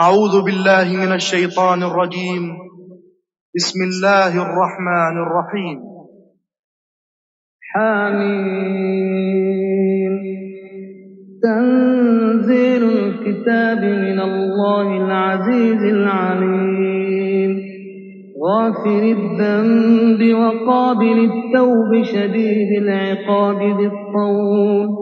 أعوذ بالله من الشيطان الرجيم. بسم الله الرحمن الرحيم. حميم. تنزيل الكتاب من الله العزيز العليم. غافر الذنب وقابل التوب شديد العقاب ذي الطول.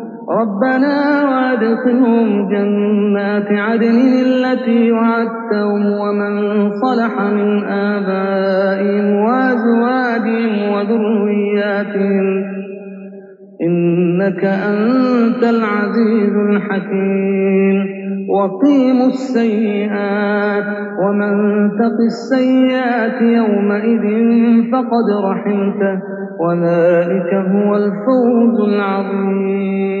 ربنا وادخلهم جنات عدن التي وعدتهم ومن صلح من آبائهم وأزواجهم وذرياتهم إنك أنت العزيز الحكيم وقيموا السيئات ومن تق السيئات يومئذ فقد رحمته وذلك هو الفوز العظيم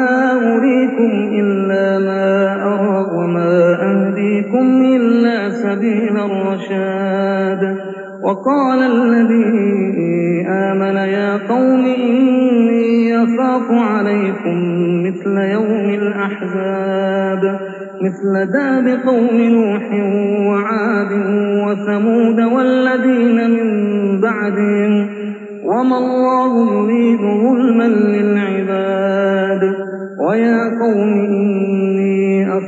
إلا سبيل الرشاد. وقال الذي آمن يا قوم إني أخاف عليكم مثل يوم الأحزاب. مثل داب قوم نوح وعاد وثمود والذين من بعدهم. وما الله يريد ظلما للعباد. ويا قوم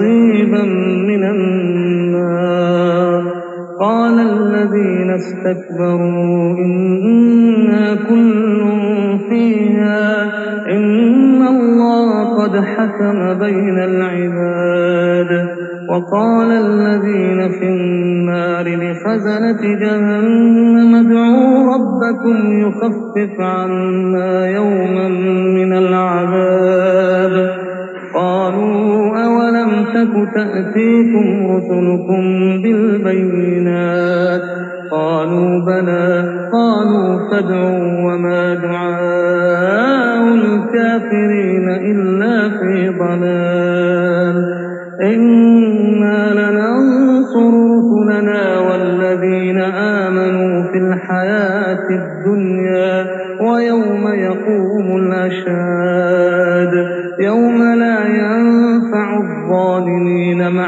نصيبا من النار. قال الذين استكبروا إنا كل فيها إن الله قد حكم بين العباد. وقال الذين في النار لخزنة جهنم ادعوا ربكم يخفف عنا يوما من تك تأتيكم رسلكم بالبينات. قالوا بلى قالوا فادعوا وما دعاء الكافرين إلا في ضلال. إنا لننصر رسلنا والذين آمنوا في الحياة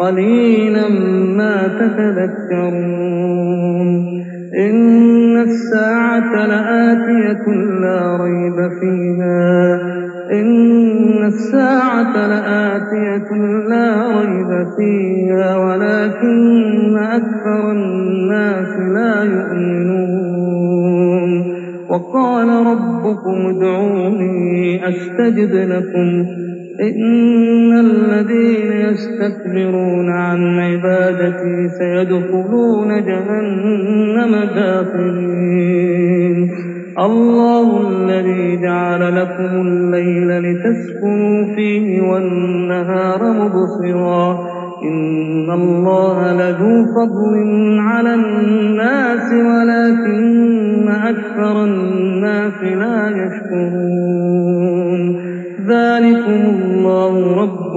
قليلا ما تتذكرون. إن الساعة لآتية لا ريب فيها. إن الساعة لآتية لا ريب فيها ولكن أكثر الناس لا يؤمنون. وقال ربكم ادعوني أستجب لكم. إن الذين يستكبرون عن عبادتي سيدخلون جهنم داخلين. الله الذي جعل لكم الليل لتسكنوا فيه والنهار مبصرا. إن الله لذو فضل على الناس ولكن أكثر الناس لا يشكرون.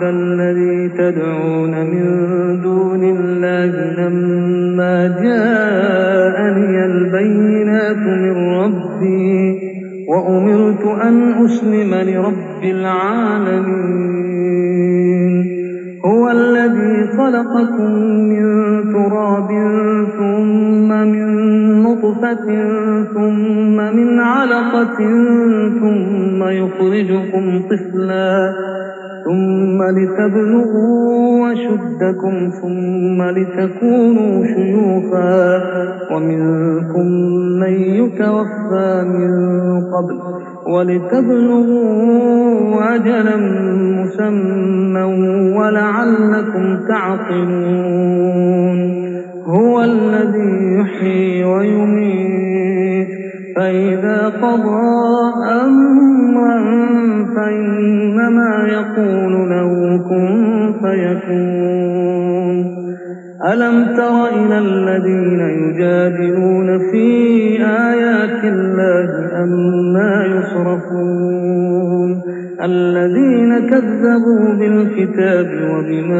أعبد الذي تدعون من دون الله لما جاءني البينات من ربي وأمرت أن أسلم لرب العالمين. هو الذي خلقكم من تراب ثم من نطفة ثم من علقة ثم يخرجكم طفلا ثم لتبلغوا وشدكم ثم لتكونوا شيوخا ومنكم من يتوفى من قبل ولتبلغوا أجلا مسمى ولعلكم تعقلون هو الذي يحيي ويميت. فإذا قضى أمرا فإنما يقول له كن فيكون. ألم تر إلى الذين يجادلون في آيات الله أما يصرفون؟ الذين كذبوا بالكتاب وبما